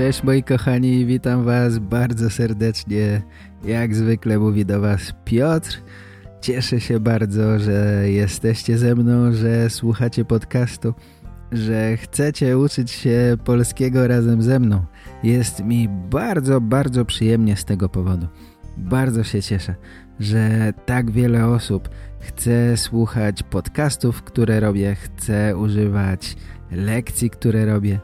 Cześć moi kochani, witam was bardzo serdecznie. Jak zwykle mówi do was Piotr. Cieszę się bardzo, że jesteście ze mną, że słuchacie podcastu, że chcecie uczyć się polskiego razem ze mną. Jest mi bardzo, bardzo przyjemnie z tego powodu. Bardzo się cieszę, że tak wiele osób chce słuchać podcastów, które robię, chce używać lekcji, które robię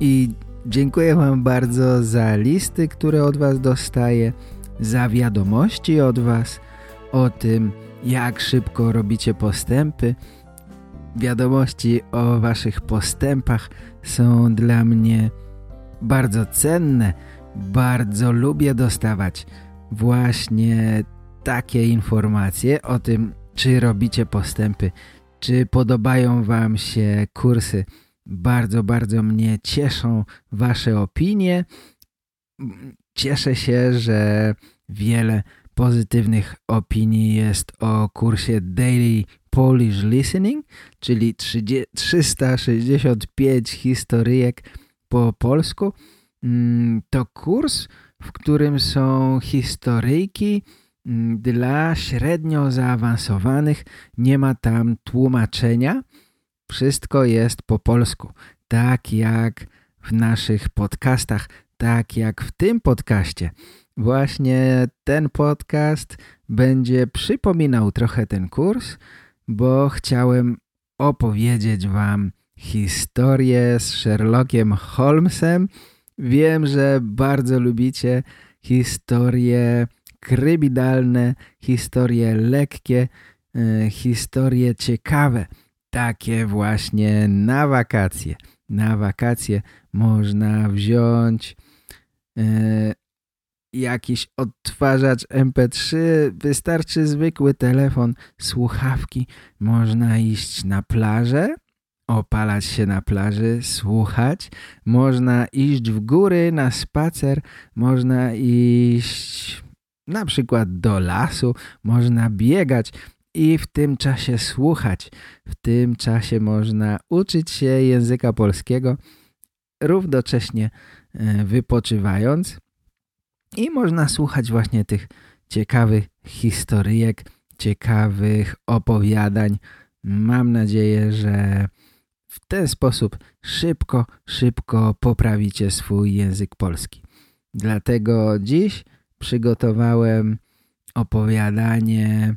i Dziękuję Wam bardzo za listy, które od Was dostaję, za wiadomości od Was, o tym, jak szybko robicie postępy. Wiadomości o Waszych postępach są dla mnie bardzo cenne. Bardzo lubię dostawać właśnie takie informacje o tym, czy robicie postępy, czy podobają Wam się kursy, bardzo, bardzo mnie cieszą Wasze opinie. Cieszę się, że wiele pozytywnych opinii jest o kursie Daily Polish Listening, czyli 365 historyjek po polsku. Mm, to kurs, w którym są historyjki mm, dla średnio zaawansowanych. Nie ma tam tłumaczenia. Wszystko jest po polsku. Tak jak w naszych podcastach, tak jak w tym podcaście. Właśnie ten podcast będzie przypominał trochę ten kurs, bo chciałem opowiedzieć wam historię z Sherlockiem Holmesem. Wiem, że bardzo lubicie historie kryminalne, historie lekkie, e, historie ciekawe takie właśnie na wakacje. Na wakacje można wziąć e, jakiś odtwarzacz MP3, wystarczy zwykły telefon, słuchawki. Można iść na plażę, opalać się na plaży, słuchać. Można iść w góry na spacer, można iść na przykład do lasu, można biegać i w tym czasie słuchać. W tym czasie można uczyć się języka polskiego równocześnie e, wypoczywając i można słuchać właśnie tych ciekawych historyjek, ciekawych opowiadań. Mam nadzieję, że w ten sposób szybko, szybko poprawicie swój język polski. Dlatego dziś przygotowałem opowiadanie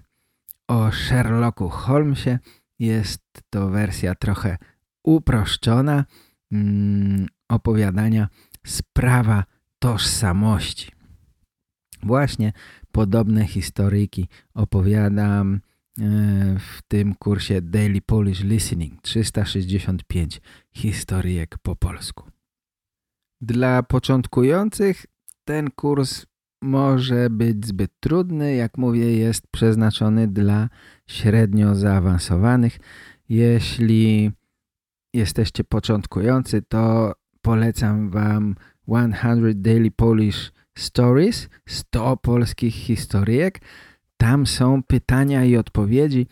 o Sherlocku Holmesie. Jest to wersja trochę uproszczona mm, opowiadania Sprawa tożsamości. Właśnie podobne historyjki opowiadam e, w tym kursie Daily Polish Listening 365 historyjek po polsku. Dla początkujących ten kurs może być zbyt trudny. Jak mówię, jest przeznaczony dla średnio zaawansowanych. Jeśli jesteście początkujący, to polecam Wam 100 Daily Polish Stories, 100 polskich historyjek. Tam są pytania i odpowiedzi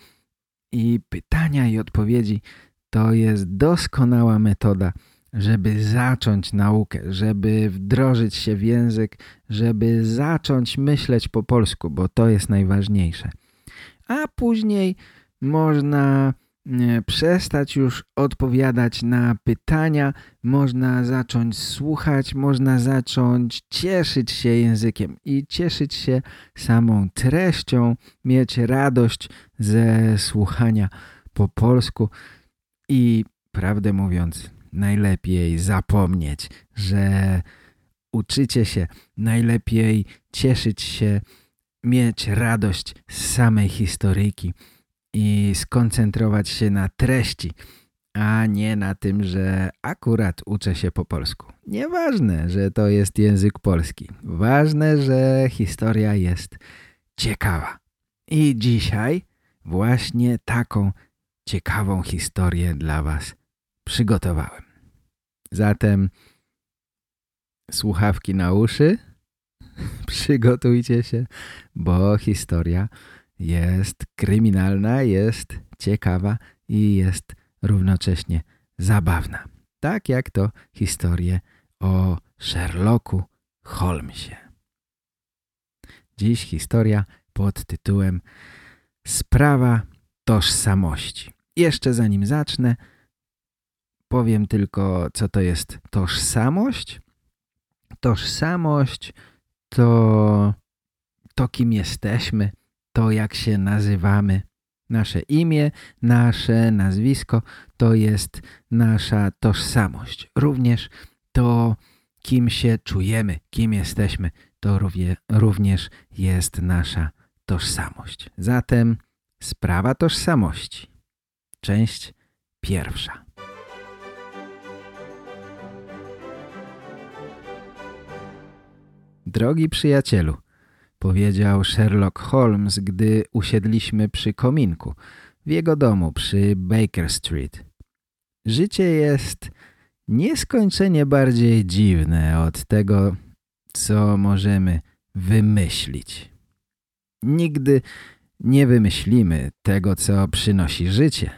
i pytania i odpowiedzi to jest doskonała metoda żeby zacząć naukę, żeby wdrożyć się w język, żeby zacząć myśleć po polsku, bo to jest najważniejsze. A później można e, przestać już odpowiadać na pytania, można zacząć słuchać, można zacząć cieszyć się językiem i cieszyć się samą treścią, mieć radość ze słuchania po polsku i prawdę mówiąc najlepiej zapomnieć, że uczycie się, najlepiej cieszyć się, mieć radość z samej historyjki i skoncentrować się na treści, a nie na tym, że akurat uczę się po polsku. Nieważne, że to jest język polski. Ważne, że historia jest ciekawa. I dzisiaj właśnie taką ciekawą historię dla Was przygotowałem. Zatem słuchawki na uszy, przygotujcie się, bo historia jest kryminalna, jest ciekawa i jest równocześnie zabawna. Tak jak to historie o Sherlocku Holmesie. Dziś historia pod tytułem Sprawa tożsamości. Jeszcze zanim zacznę, powiem tylko, co to jest tożsamość. Tożsamość to, to kim jesteśmy, to jak się nazywamy. Nasze imię, nasze nazwisko to jest nasza tożsamość. Również to, kim się czujemy, kim jesteśmy, to również jest nasza tożsamość. Zatem sprawa tożsamości. Część pierwsza. Drogi przyjacielu, powiedział Sherlock Holmes, gdy usiedliśmy przy kominku w jego domu przy Baker Street. Życie jest nieskończenie bardziej dziwne od tego, co możemy wymyślić. Nigdy nie wymyślimy tego, co przynosi życie.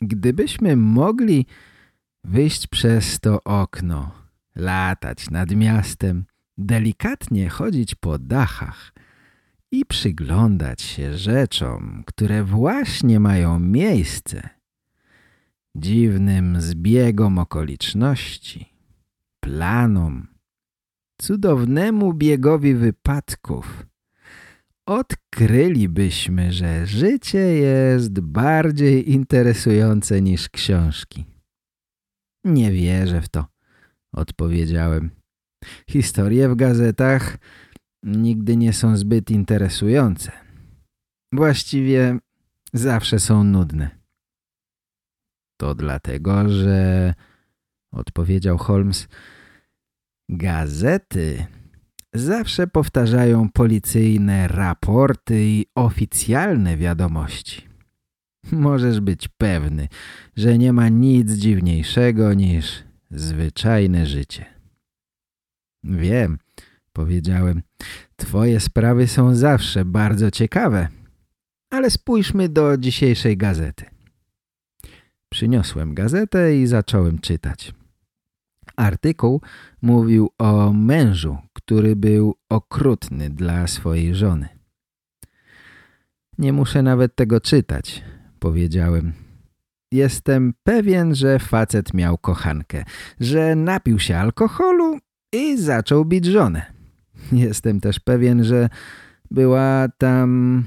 Gdybyśmy mogli wyjść przez to okno, latać nad miastem, delikatnie chodzić po dachach i przyglądać się rzeczom, które właśnie mają miejsce, dziwnym zbiegom okoliczności, planom, cudownemu biegowi wypadków, odkrylibyśmy, że życie jest bardziej interesujące niż książki. Nie wierzę w to, odpowiedziałem. Historie w gazetach nigdy nie są zbyt interesujące. Właściwie zawsze są nudne. To dlatego, że, odpowiedział Holmes, gazety zawsze powtarzają policyjne raporty i oficjalne wiadomości. Możesz być pewny, że nie ma nic dziwniejszego niż zwyczajne życie. Wiem, powiedziałem, twoje sprawy są zawsze bardzo ciekawe, ale spójrzmy do dzisiejszej gazety. Przyniosłem gazetę i zacząłem czytać. Artykuł mówił o mężu, który był okrutny dla swojej żony. Nie muszę nawet tego czytać, powiedziałem. Jestem pewien, że facet miał kochankę, że napił się alkoholu i zaczął bić żonę. Jestem też pewien, że była tam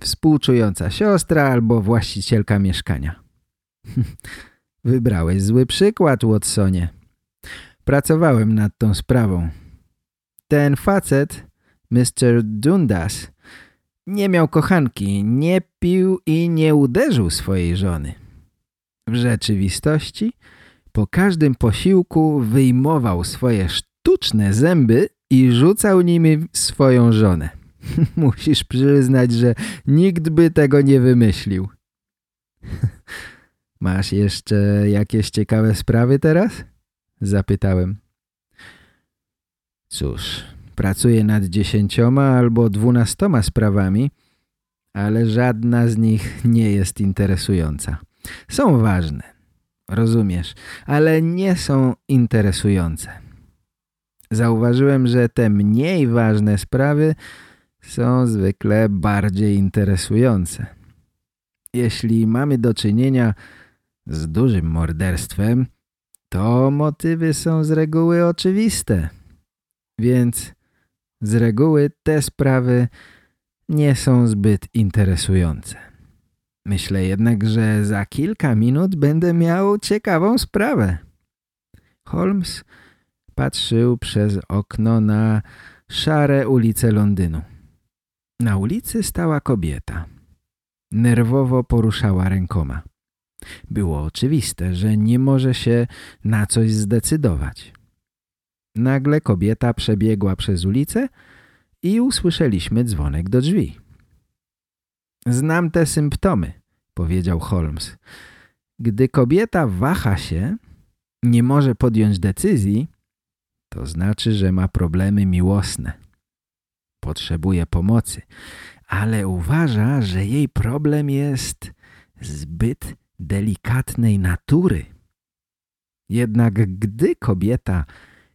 współczująca siostra albo właścicielka mieszkania. Wybrałeś zły przykład, Watsonie. Pracowałem nad tą sprawą. Ten facet, Mr. Dundas, nie miał kochanki, nie pił i nie uderzył swojej żony. W rzeczywistości po każdym posiłku wyjmował swoje sztuczne zęby i rzucał nimi swoją żonę. Musisz przyznać, że nikt by tego nie wymyślił. Masz jeszcze jakieś ciekawe sprawy teraz? Zapytałem. Cóż, pracuję nad dziesięcioma albo dwunastoma sprawami, ale żadna z nich nie jest interesująca. Są ważne, rozumiesz, ale nie są interesujące. Zauważyłem, że te mniej ważne sprawy są zwykle bardziej interesujące. Jeśli mamy do czynienia z dużym morderstwem, to motywy są z reguły oczywiste. Więc z reguły te sprawy nie są zbyt interesujące. Myślę jednak, że za kilka minut będę miał ciekawą sprawę. Holmes patrzył przez okno na szare ulice Londynu. Na ulicy stała kobieta. Nerwowo poruszała rękoma. Było oczywiste, że nie może się na coś zdecydować. Nagle kobieta przebiegła przez ulicę i usłyszeliśmy dzwonek do drzwi. Znam te symptomy, powiedział Holmes. Gdy kobieta waha się, nie może podjąć decyzji, to znaczy, że ma problemy miłosne. Potrzebuje pomocy, ale uważa, że jej problem jest zbyt delikatnej natury. Jednak gdy kobieta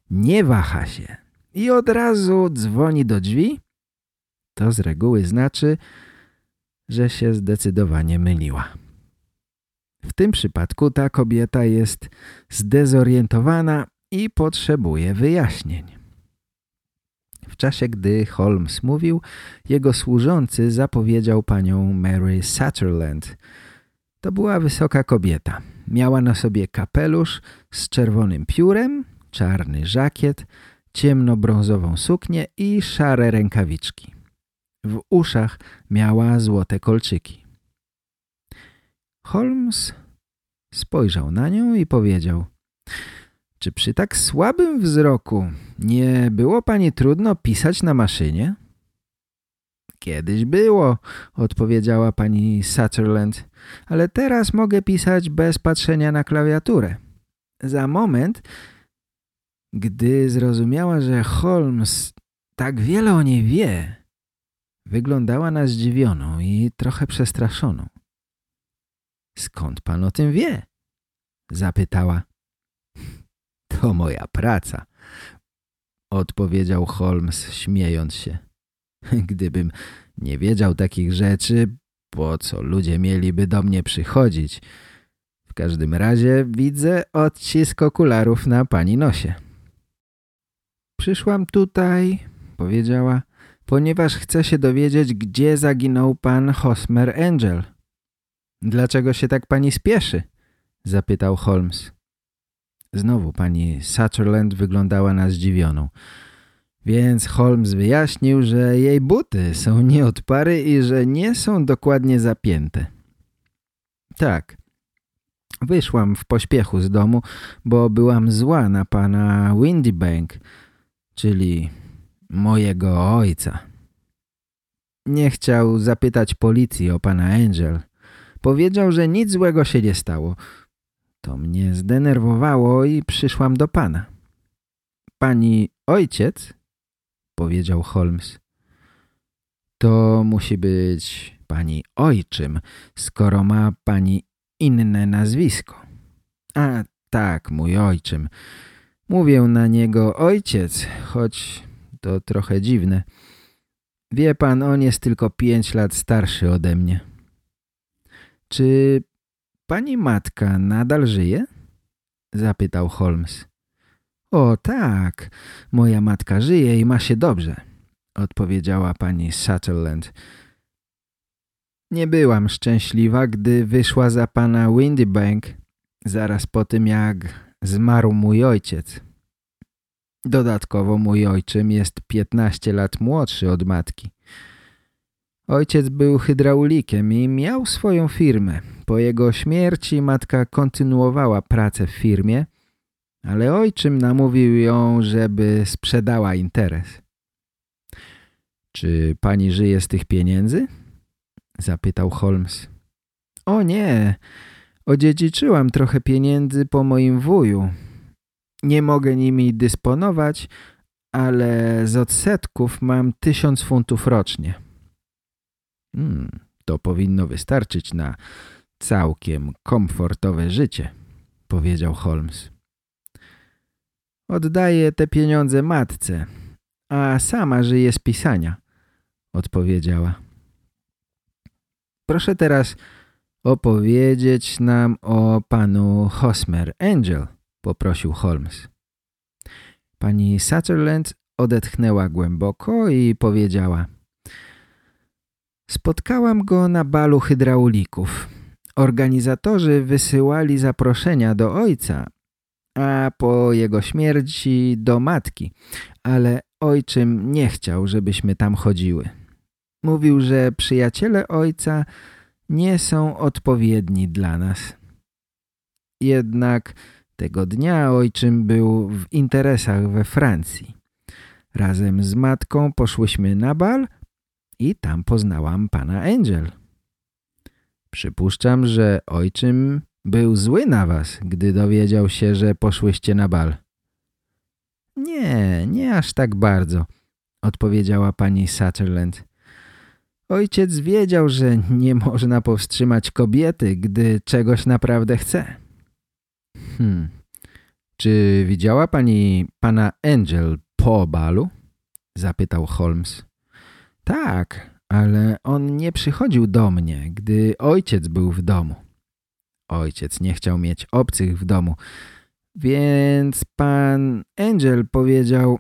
nie waha się i od razu dzwoni do drzwi, to z reguły znaczy, że się zdecydowanie myliła. W tym przypadku ta kobieta jest zdezorientowana i potrzebuje wyjaśnień. W czasie, gdy Holmes mówił, jego służący zapowiedział panią Mary Sutherland. To była wysoka kobieta. Miała na sobie kapelusz z czerwonym piórem, czarny żakiet, ciemnobrązową suknię i szare rękawiczki. W uszach miała złote kolczyki. Holmes spojrzał na nią i powiedział Czy przy tak słabym wzroku nie było pani trudno pisać na maszynie? Kiedyś było, odpowiedziała pani Sutherland, ale teraz mogę pisać bez patrzenia na klawiaturę. Za moment, gdy zrozumiała, że Holmes tak wiele o niej wie, wyglądała na zdziwioną i trochę przestraszoną. Skąd pan o tym wie? Zapytała. To moja praca, odpowiedział Holmes, śmiejąc się. Gdybym nie wiedział takich rzeczy, po co ludzie mieliby do mnie przychodzić? W każdym razie widzę odcisk okularów na pani nosie. Przyszłam tutaj, powiedziała, ponieważ chcę się dowiedzieć, gdzie zaginął pan Hosmer Angel. Dlaczego się tak pani spieszy? Zapytał Holmes. Znowu pani Sutherland wyglądała na zdziwioną. Więc Holmes wyjaśnił, że jej buty są nie od pary i że nie są dokładnie zapięte. Tak. Wyszłam w pośpiechu z domu, bo byłam zła na pana Windybank, czyli mojego ojca. Nie chciał zapytać policji o pana Angel. Powiedział, że nic złego się nie stało. To mnie zdenerwowało i przyszłam do pana. Pani ojciec? Powiedział Holmes. To musi być pani ojczym, skoro ma pani inne nazwisko. A tak, mój ojczym. Mówię na niego ojciec, choć to trochę dziwne. Wie pan, on jest tylko pięć lat starszy ode mnie. Czy pani matka nadal żyje? Zapytał Holmes. O tak, moja matka żyje i ma się dobrze, odpowiedziała pani Sutherland. Nie byłam szczęśliwa, gdy wyszła za pana Windybank zaraz po tym, jak zmarł mój ojciec. Dodatkowo mój ojczym jest 15 lat młodszy od matki. Ojciec był hydraulikiem i miał swoją firmę. Po jego śmierci matka kontynuowała pracę w firmie, ale ojczym namówił ją, żeby sprzedała interes. Czy pani żyje z tych pieniędzy? Zapytał Holmes. O nie, odziedziczyłam trochę pieniędzy po moim wuju. Nie mogę nimi dysponować, ale z odsetków mam tysiąc funtów rocznie. Hmm, to powinno wystarczyć na całkiem komfortowe życie, powiedział Holmes. Oddaję te pieniądze matce, a sama żyje z pisania, odpowiedziała. Proszę teraz opowiedzieć nam o panu Hosmer Angel, poprosił Holmes. Pani Sutherland odetchnęła głęboko i powiedziała Spotkałam go na balu hydraulików. Organizatorzy wysyłali zaproszenia do ojca, a po jego śmierci do matki, ale ojczym nie chciał, żebyśmy tam chodziły. Mówił, że przyjaciele ojca nie są odpowiedni dla nas. Jednak tego dnia ojczym był w interesach we Francji. Razem z matką poszłyśmy na bal i tam poznałam pana Angel. Przypuszczam, że ojczym był zły na was, gdy dowiedział się, że poszłyście na bal. Nie, nie aż tak bardzo, odpowiedziała pani Sutherland. Ojciec wiedział, że nie można powstrzymać kobiety, gdy czegoś naprawdę chce. Hmm. Czy widziała pani pana Angel po balu? Zapytał Holmes. Tak, ale on nie przychodził do mnie, gdy ojciec był w domu. Ojciec nie chciał mieć obcych w domu, więc pan Angel powiedział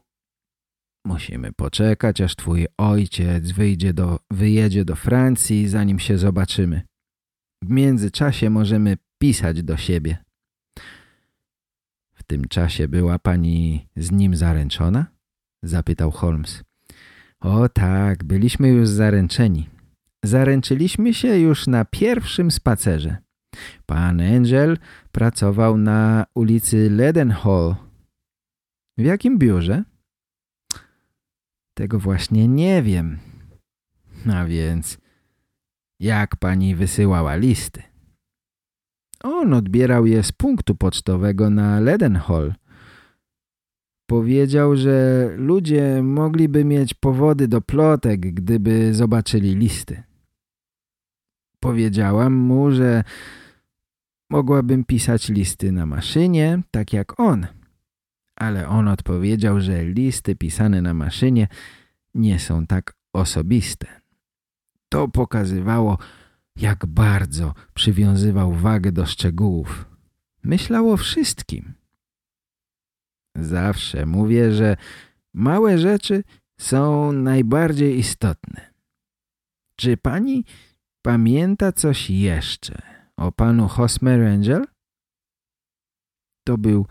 Musimy poczekać, aż twój ojciec wyjdzie do, wyjedzie do Francji, zanim się zobaczymy. W międzyczasie możemy pisać do siebie. Tym czasie była pani z nim zaręczona? Zapytał Holmes. O tak, byliśmy już zaręczeni. Zaręczyliśmy się już na pierwszym spacerze. Pan Angel pracował na ulicy Leadenhall. W jakim biurze? Tego właśnie nie wiem. A więc jak pani wysyłała listy? On odbierał je z punktu pocztowego na Leadenhall. Powiedział, że ludzie mogliby mieć powody do plotek, gdyby zobaczyli listy. Powiedziałam mu, że mogłabym pisać listy na maszynie, tak jak on. Ale on odpowiedział, że listy pisane na maszynie nie są tak osobiste. To pokazywało, jak bardzo przywiązywał wagę do szczegółów. Myślał o wszystkim. Zawsze mówię, że małe rzeczy są najbardziej istotne. Czy pani pamięta coś jeszcze o panu Hosmer Angel? To był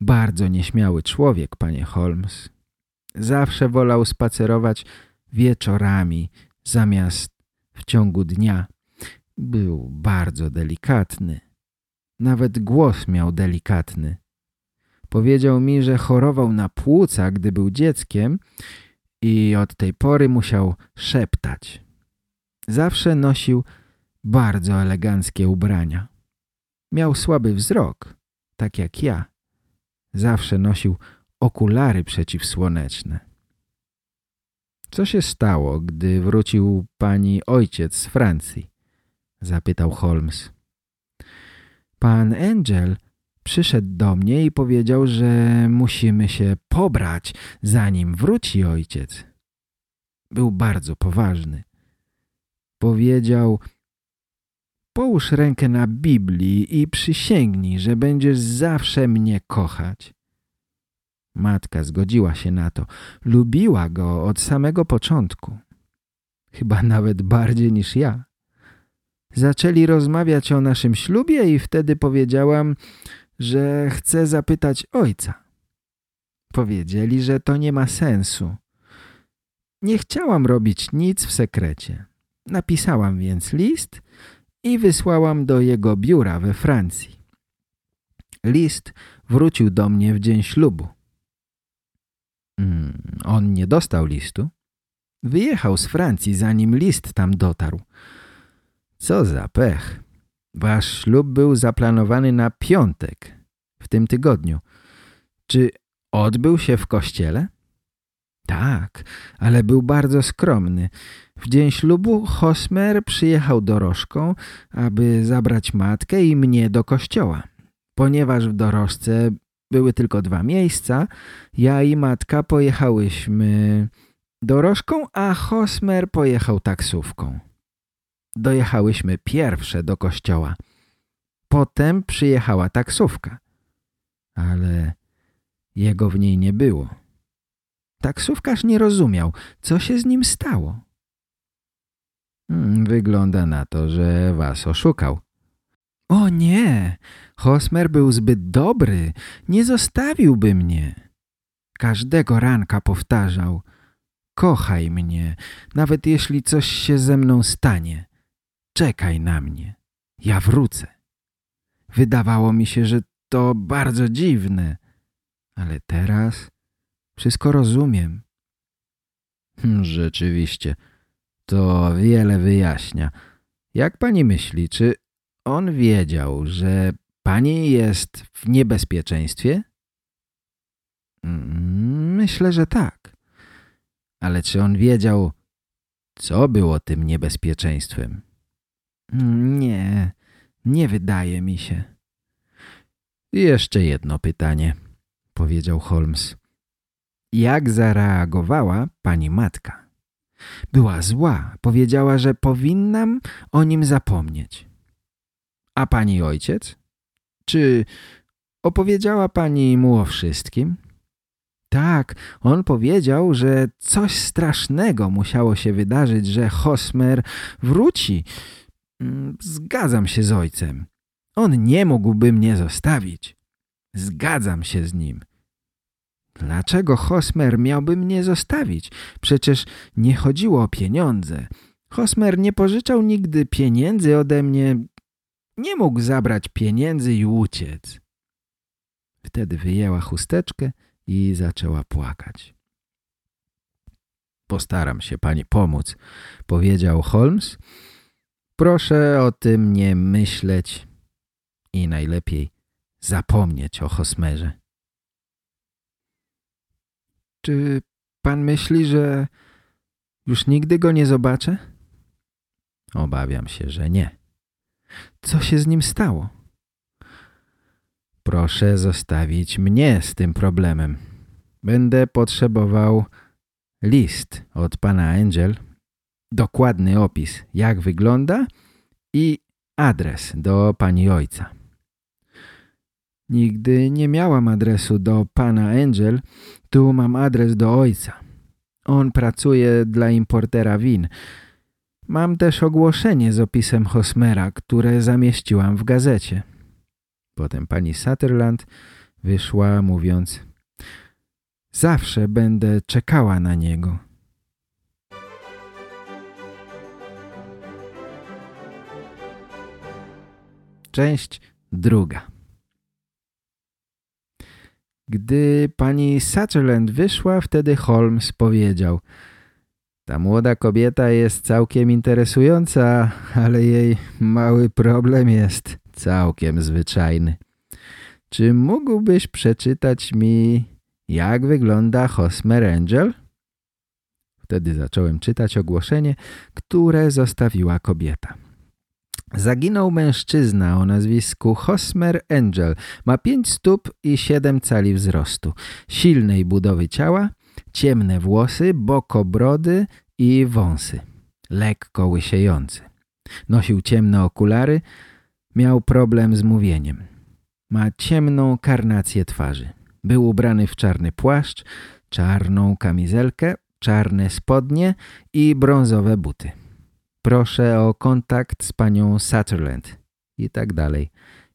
bardzo nieśmiały człowiek, panie Holmes. Zawsze wolał spacerować wieczorami zamiast w ciągu dnia. Był bardzo delikatny. Nawet głos miał delikatny. Powiedział mi, że chorował na płuca, gdy był dzieckiem i od tej pory musiał szeptać. Zawsze nosił bardzo eleganckie ubrania. Miał słaby wzrok, tak jak ja. Zawsze nosił okulary przeciwsłoneczne. Co się stało, gdy wrócił pani ojciec z Francji? Zapytał Holmes. Pan Angel przyszedł do mnie i powiedział, że musimy się pobrać, zanim wróci ojciec. Był bardzo poważny. Powiedział, połóż rękę na Biblii i przysięgnij, że będziesz zawsze mnie kochać. Matka zgodziła się na to. Lubiła go od samego początku. Chyba nawet bardziej niż ja. Zaczęli rozmawiać o naszym ślubie i wtedy powiedziałam, że chcę zapytać ojca. Powiedzieli, że to nie ma sensu. Nie chciałam robić nic w sekrecie. Napisałam więc list i wysłałam do jego biura we Francji. List wrócił do mnie w dzień ślubu. Hmm, on nie dostał listu. Wyjechał z Francji, zanim list tam dotarł. Co za pech. Wasz ślub był zaplanowany na piątek, w tym tygodniu. Czy odbył się w kościele? Tak, ale był bardzo skromny. W dzień ślubu Hosmer przyjechał dorożką, aby zabrać matkę i mnie do kościoła. Ponieważ w dorożce były tylko dwa miejsca, ja i matka pojechałyśmy dorożką, a Hosmer pojechał taksówką. Dojechałyśmy pierwsze do kościoła. Potem przyjechała taksówka, ale jego w niej nie było. Taksówkarz nie rozumiał, co się z nim stało. Hmm, wygląda na to, że was oszukał. O nie, Hosmer był zbyt dobry, nie zostawiłby mnie. Każdego ranka powtarzał, kochaj mnie, nawet jeśli coś się ze mną stanie. Czekaj na mnie, ja wrócę. Wydawało mi się, że to bardzo dziwne. Ale teraz wszystko rozumiem. Hmm, rzeczywiście, to wiele wyjaśnia. Jak pani myśli, czy on wiedział, że pani jest w niebezpieczeństwie? Mm, myślę, że tak. Ale czy on wiedział, co było tym niebezpieczeństwem? Mm, nie, nie wydaje mi się. Jeszcze jedno pytanie, powiedział Holmes. Jak zareagowała pani matka? Była zła. Powiedziała, że powinnam o nim zapomnieć. A pani ojciec? Czy opowiedziała pani mu o wszystkim? Tak, on powiedział, że coś strasznego musiało się wydarzyć, że Hosmer wróci. Mm, zgadzam się z ojcem. On nie mógłby mnie zostawić. Zgadzam się z nim. Dlaczego Hosmer miałby mnie zostawić? Przecież nie chodziło o pieniądze. Hosmer nie pożyczał nigdy pieniędzy ode mnie. Nie mógł zabrać pieniędzy i uciec. Wtedy wyjęła chusteczkę i zaczęła płakać. Postaram się pani pomóc, powiedział Holmes. Proszę o tym nie myśleć i najlepiej zapomnieć o Hosmerze. Czy pan myśli, że już nigdy go nie zobaczę? Obawiam się, że nie. Co się z nim stało? Proszę zostawić mnie z tym problemem. Będę potrzebował list od pana Angel, dokładny opis, jak wygląda i adres do pani ojca. Nigdy nie miałam adresu do pana Angel, tu mam adres do ojca. On pracuje dla importera win. Mam też ogłoszenie z opisem Hosmera, które zamieściłam w gazecie. Potem pani Sutherland wyszła mówiąc Zawsze będę czekała na niego. Część druga Gdy pani Sutherland wyszła, wtedy Holmes powiedział Ta młoda kobieta jest całkiem interesująca, ale jej mały problem jest całkiem zwyczajny. Czy mógłbyś przeczytać mi, jak wygląda Hosmer Angel? Wtedy zacząłem czytać ogłoszenie, które zostawiła kobieta. Zaginął mężczyzna o nazwisku Hosmer Angel. Ma pięć stóp i siedem cali wzrostu. Silnej budowy ciała, ciemne włosy, bokobrody i wąsy. Lekko łysiejący. Nosił ciemne okulary, miał problem z mówieniem. Ma ciemną karnację twarzy. Był ubrany w czarny płaszcz, czarną kamizelkę, czarne spodnie i brązowe buty. Proszę o kontakt z panią Sutherland. I tak dalej,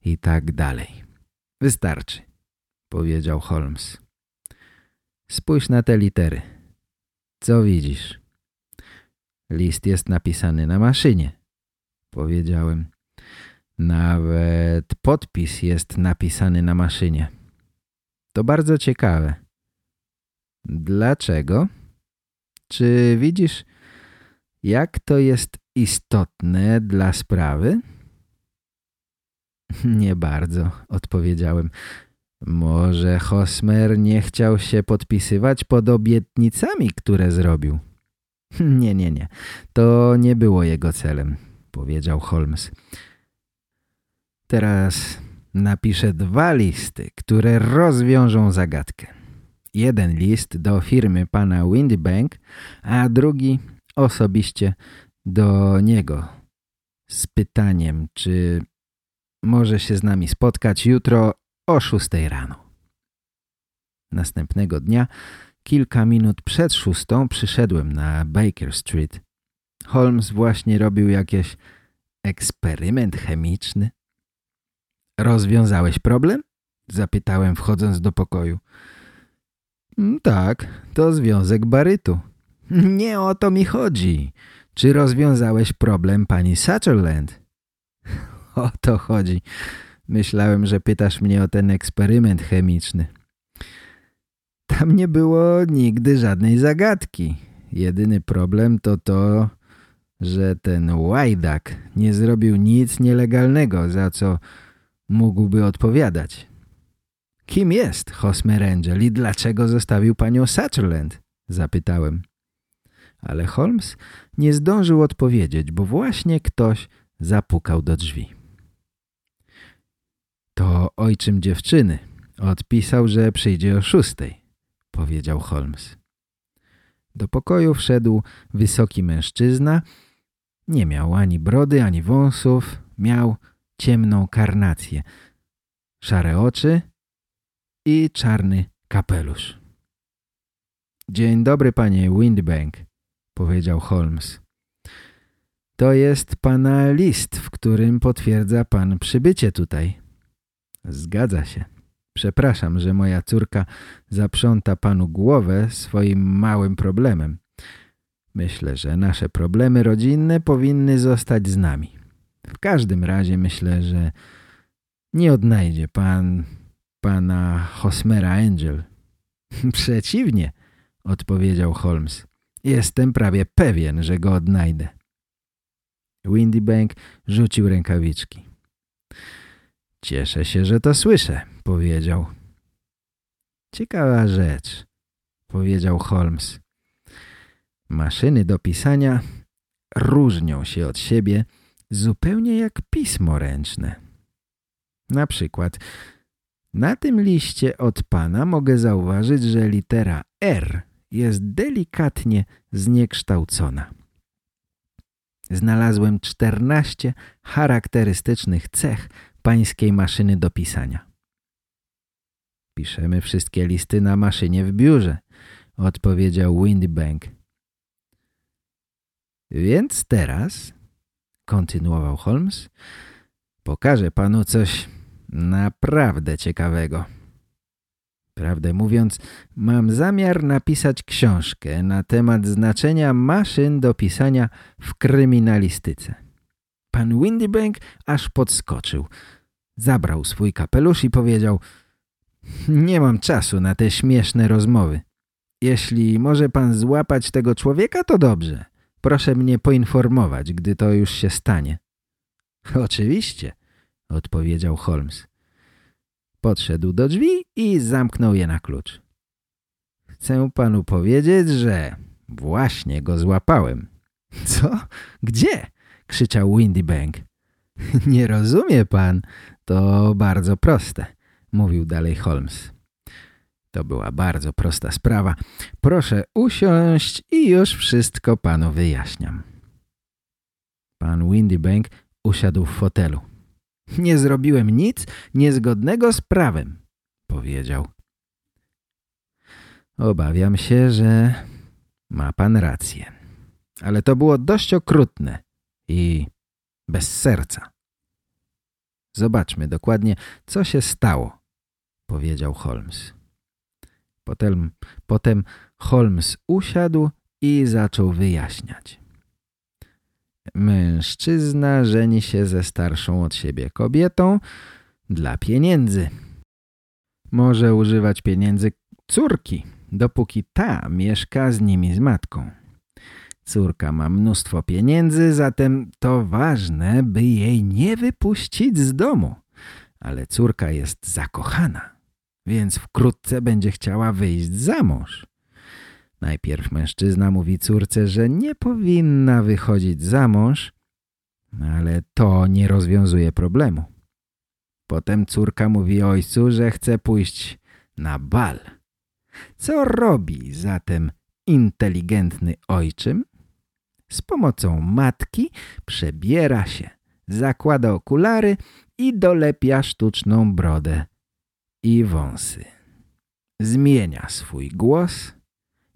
i tak dalej. Wystarczy, powiedział Holmes. Spójrz na te litery. Co widzisz? List jest napisany na maszynie, powiedziałem. Nawet podpis jest napisany na maszynie. To bardzo ciekawe. Dlaczego? Czy widzisz jak to jest istotne dla sprawy? Nie bardzo, odpowiedziałem. Może Hosmer nie chciał się podpisywać pod obietnicami, które zrobił. Nie, nie, nie. To nie było jego celem, powiedział Holmes. Teraz napiszę dwa listy, które rozwiążą zagadkę. Jeden list do firmy pana Windbank, a drugi osobiście do niego z pytaniem, czy może się z nami spotkać jutro o 6 rano. Następnego dnia, kilka minut przed szóstą, przyszedłem na Baker Street. Holmes właśnie robił jakiś eksperyment chemiczny. Rozwiązałeś problem? Zapytałem wchodząc do pokoju. Mm, tak, to związek barytu. Nie o to mi chodzi. Czy rozwiązałeś problem pani Sutherland? O to chodzi. Myślałem, że pytasz mnie o ten eksperyment chemiczny. Tam nie było nigdy żadnej zagadki. Jedyny problem to to, że ten łajdak nie zrobił nic nielegalnego, za co mógłby odpowiadać. Kim jest Hosmer Angel i dlaczego zostawił panią Sutherland? Zapytałem. Ale Holmes nie zdążył odpowiedzieć, bo właśnie ktoś zapukał do drzwi. To ojczym dziewczyny. Odpisał, że przyjdzie o szóstej, powiedział Holmes. Do pokoju wszedł wysoki mężczyzna. Nie miał ani brody, ani wąsów. Miał ciemną karnację, szare oczy i czarny kapelusz. Dzień dobry, panie Windbank, powiedział Holmes. To jest pana list, w którym potwierdza pan przybycie tutaj. Zgadza się. Przepraszam, że moja córka zaprząta panu głowę swoim małym problemem. Myślę, że nasze problemy rodzinne powinny zostać z nami. W każdym razie myślę, że nie odnajdzie pan pana Hosmera Angel. Przeciwnie, odpowiedział Holmes. Jestem prawie pewien, że go odnajdę. Windybank rzucił rękawiczki. Cieszę się, że to słyszę, powiedział. Ciekawa rzecz, powiedział Holmes. Maszyny do pisania różnią się od siebie zupełnie jak pismo ręczne. Na przykład na tym liście od pana mogę zauważyć, że litera R jest delikatnie zniekształcona. Znalazłem 14 charakterystycznych cech pańskiej maszyny do pisania. Piszemy wszystkie listy na maszynie w biurze, odpowiedział Windbank. Więc teraz, kontynuował Holmes, pokażę panu coś naprawdę ciekawego. Prawdę mówiąc, mam zamiar napisać książkę na temat znaczenia maszyn do pisania w kryminalistyce. Pan Windybank aż podskoczył. Zabrał swój kapelusz i powiedział Nie mam czasu na te śmieszne rozmowy. Jeśli może pan złapać tego człowieka, to dobrze. Proszę mnie poinformować, gdy to już się stanie. Oczywiście, odpowiedział Holmes. Podszedł do drzwi i zamknął je na klucz. Chcę panu powiedzieć, że właśnie go złapałem. Co? Gdzie? krzyczał Windybank. Nie rozumie pan, to bardzo proste, mówił dalej Holmes. To była bardzo prosta sprawa. Proszę usiąść i już wszystko panu wyjaśniam. Pan Windybank usiadł w fotelu. Nie zrobiłem nic niezgodnego z prawem, powiedział. Obawiam się, że ma pan rację. Ale to było dość okrutne i bez serca. Zobaczmy dokładnie, co się stało, powiedział Holmes. Potem, potem Holmes usiadł i zaczął wyjaśniać. Mężczyzna żeni się ze starszą od siebie kobietą dla pieniędzy. Może używać pieniędzy córki, dopóki ta mieszka z nimi z matką. Córka ma mnóstwo pieniędzy, zatem to ważne, by jej nie wypuścić z domu. Ale córka jest zakochana, więc wkrótce będzie chciała wyjść za mąż. Najpierw mężczyzna mówi córce, że nie powinna wychodzić za mąż, ale to nie rozwiązuje problemu. Potem córka mówi ojcu, że chce pójść na bal. Co robi zatem inteligentny ojczym? Z pomocą matki przebiera się, zakłada okulary i dolepia sztuczną brodę i wąsy. Zmienia swój głos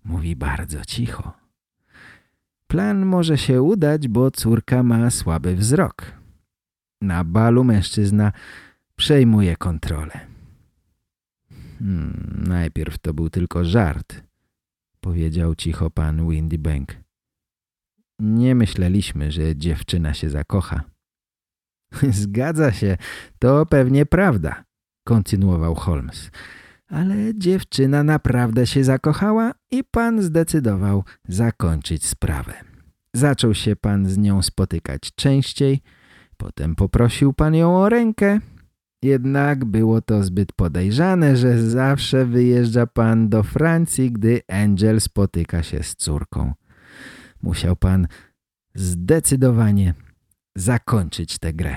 Mówi bardzo cicho. Plan może się udać, bo córka ma słaby wzrok. Na balu mężczyzna przejmuje kontrolę. Hmm, najpierw to był tylko żart, powiedział cicho pan Windybank. Nie myśleliśmy, że dziewczyna się zakocha. Zgadza się, to pewnie prawda, kontynuował Holmes. Ale dziewczyna naprawdę się zakochała i pan zdecydował zakończyć sprawę. Zaczął się pan z nią spotykać częściej, potem poprosił pan ją o rękę. Jednak było to zbyt podejrzane, że zawsze wyjeżdża pan do Francji, gdy Angel spotyka się z córką. Musiał pan zdecydowanie zakończyć tę grę.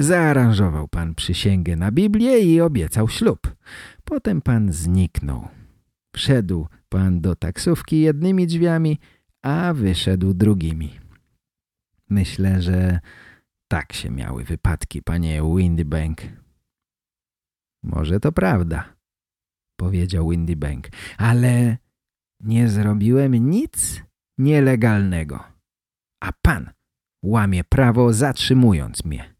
Zaaranżował pan przysięgę na Biblię i obiecał ślub. Potem pan zniknął. Wszedł pan do taksówki jednymi drzwiami, a wyszedł drugimi. Myślę, że tak się miały wypadki, panie Windybank. Może to prawda, powiedział Windybank, ale nie zrobiłem nic nielegalnego. A pan łamie prawo zatrzymując mnie.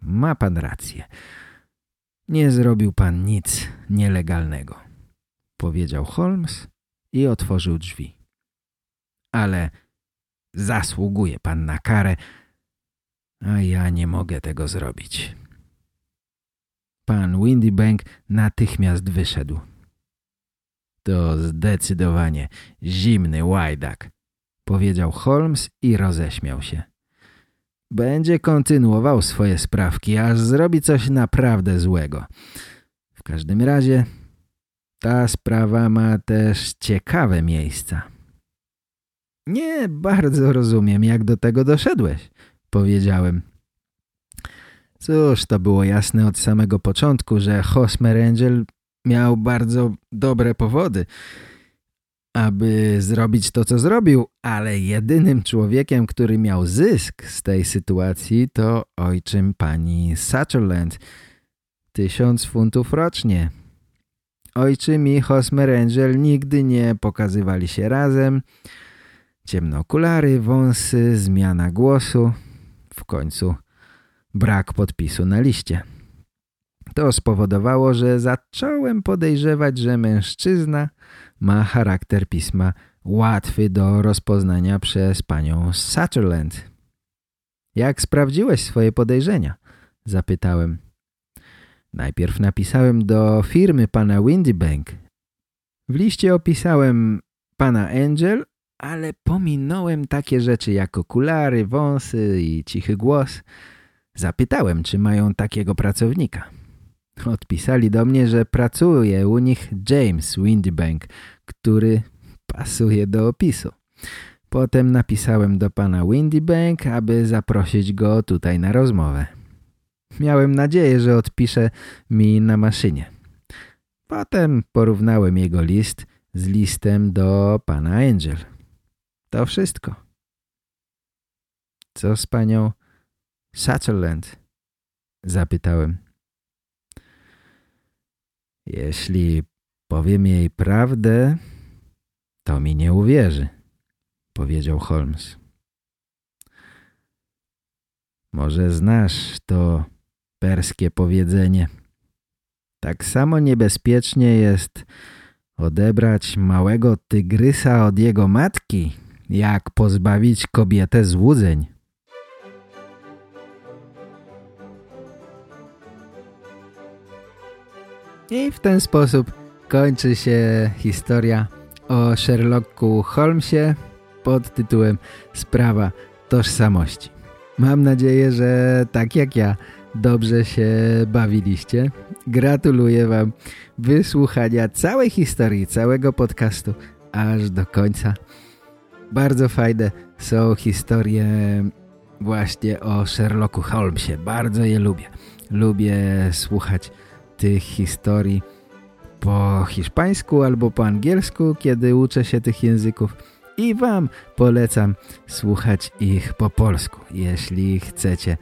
Ma pan rację. Nie zrobił pan nic nielegalnego, powiedział Holmes i otworzył drzwi. Ale zasługuje pan na karę, a ja nie mogę tego zrobić. Pan Windybank natychmiast wyszedł. To zdecydowanie zimny łajdak, powiedział Holmes i roześmiał się. Będzie kontynuował swoje sprawki, aż zrobi coś naprawdę złego. W każdym razie ta sprawa ma też ciekawe miejsca. Nie bardzo rozumiem, jak do tego doszedłeś, powiedziałem. Cóż, to było jasne od samego początku, że Hosmer Angel miał bardzo dobre powody, aby zrobić to, co zrobił, ale jedynym człowiekiem, który miał zysk z tej sytuacji to ojczym pani Sutherland. Tysiąc funtów rocznie. Ojczym i Hosmer Angel nigdy nie pokazywali się razem. Ciemne okulary, wąsy, zmiana głosu. W końcu brak podpisu na liście. To spowodowało, że zacząłem podejrzewać, że mężczyzna ma charakter pisma łatwy do rozpoznania przez panią Sutherland. Jak sprawdziłeś swoje podejrzenia? Zapytałem. Najpierw napisałem do firmy pana Windybank. W liście opisałem pana Angel, ale pominąłem takie rzeczy jak okulary, wąsy i cichy głos. Zapytałem, czy mają takiego pracownika. Odpisali do mnie, że pracuje u nich James Windybank, który pasuje do opisu. Potem napisałem do pana Windybank, aby zaprosić go tutaj na rozmowę. Miałem nadzieję, że odpisze mi na maszynie. Potem porównałem jego list z listem do pana Angel. To wszystko. Co z panią Sutherland? Zapytałem. Jeśli powiem jej prawdę, to mi nie uwierzy, powiedział Holmes. Może znasz to perskie powiedzenie. Tak samo niebezpiecznie jest odebrać małego tygrysa od jego matki, jak pozbawić kobietę złudzeń. I w ten sposób kończy się historia o Sherlocku Holmesie pod tytułem Sprawa tożsamości. Mam nadzieję, że tak jak ja dobrze się bawiliście. Gratuluję Wam wysłuchania całej historii, całego podcastu aż do końca. Bardzo fajne są historie właśnie o Sherlocku Holmesie. Bardzo je lubię. Lubię słuchać tych historii po hiszpańsku albo po angielsku, kiedy uczę się tych języków i Wam polecam słuchać ich po polsku, jeśli chcecie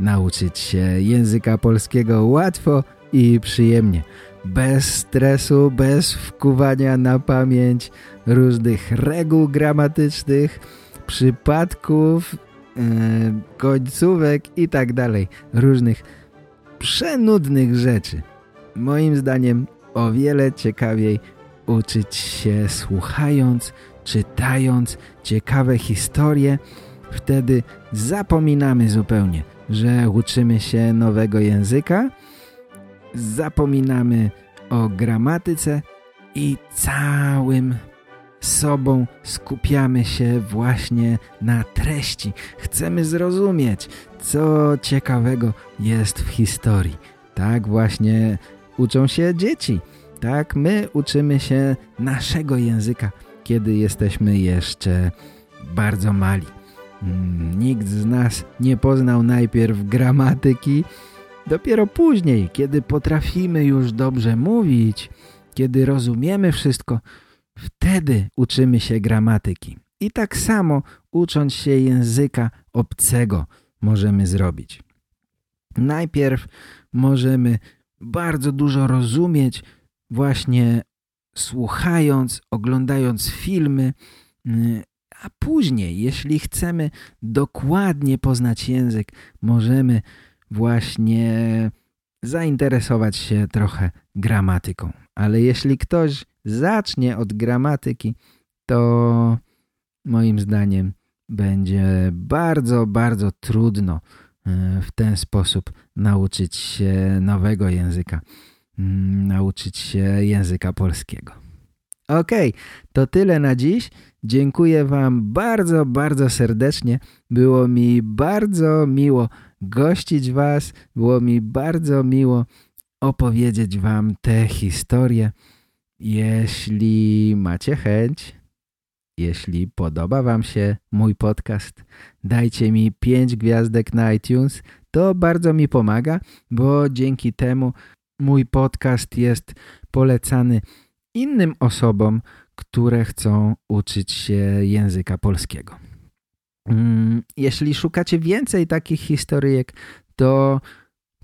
nauczyć się języka polskiego łatwo i przyjemnie, bez stresu, bez wkuwania na pamięć różnych reguł gramatycznych, przypadków, yy, końcówek i tak dalej, różnych przenudnych rzeczy. Moim zdaniem o wiele ciekawiej uczyć się słuchając, czytając ciekawe historie Wtedy zapominamy zupełnie, że uczymy się nowego języka, zapominamy o gramatyce i całym sobą skupiamy się właśnie na treści. Chcemy zrozumieć, co ciekawego jest w historii. Tak właśnie uczą się dzieci. Tak my uczymy się naszego języka, kiedy jesteśmy jeszcze bardzo mali. Mm, nikt z nas nie poznał najpierw gramatyki, dopiero później, kiedy potrafimy już dobrze mówić, kiedy rozumiemy wszystko, wtedy uczymy się gramatyki. I tak samo ucząc się języka obcego możemy zrobić. Najpierw możemy bardzo dużo rozumieć właśnie słuchając, oglądając filmy, mm, a później, jeśli chcemy dokładnie poznać język, możemy właśnie zainteresować się trochę gramatyką. Ale jeśli ktoś zacznie od gramatyki, to moim zdaniem będzie bardzo, bardzo trudno w ten sposób nauczyć się nowego języka, mm, nauczyć się języka polskiego. Ok, to tyle na dziś. Dziękuję Wam bardzo, bardzo serdecznie. Było mi bardzo miło gościć Was. Było mi bardzo miło opowiedzieć Wam te historie. Jeśli macie chęć, jeśli podoba Wam się mój podcast, dajcie mi 5 gwiazdek na iTunes. To bardzo mi pomaga, bo dzięki temu mój podcast jest polecany innym osobom, które chcą uczyć się języka polskiego. Mm, jeśli szukacie więcej takich historyjek, to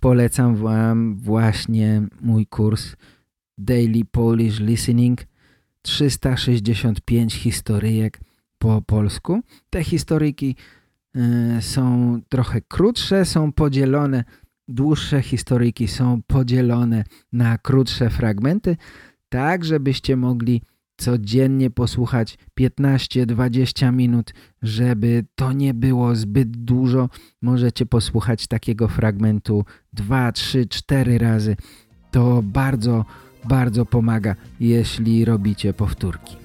polecam Wam właśnie mój kurs Daily Polish Listening 365 historyjek po polsku. Te historyjki y, są trochę krótsze, są podzielone, dłuższe historyjki są podzielone na krótsze fragmenty, tak żebyście mogli codziennie posłuchać 15-20 minut, żeby to nie było zbyt dużo. Możecie posłuchać takiego fragmentu 2, 3, 4 razy. To bardzo, bardzo pomaga, jeśli robicie powtórki.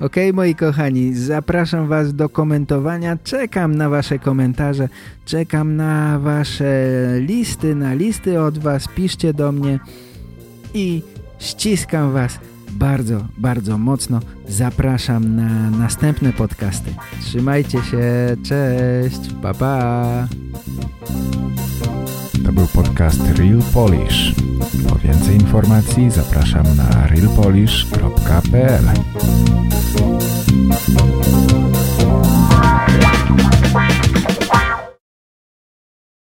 Ok, moi kochani, zapraszam Was do komentowania. Czekam na Wasze komentarze, czekam na Wasze listy, na listy od Was. Piszcie do mnie i ściskam Was bardzo, bardzo mocno zapraszam na następne podcasty. Trzymajcie się, cześć, pa pa! To był podcast Real Polish. Po więcej informacji zapraszam na realpolish.pl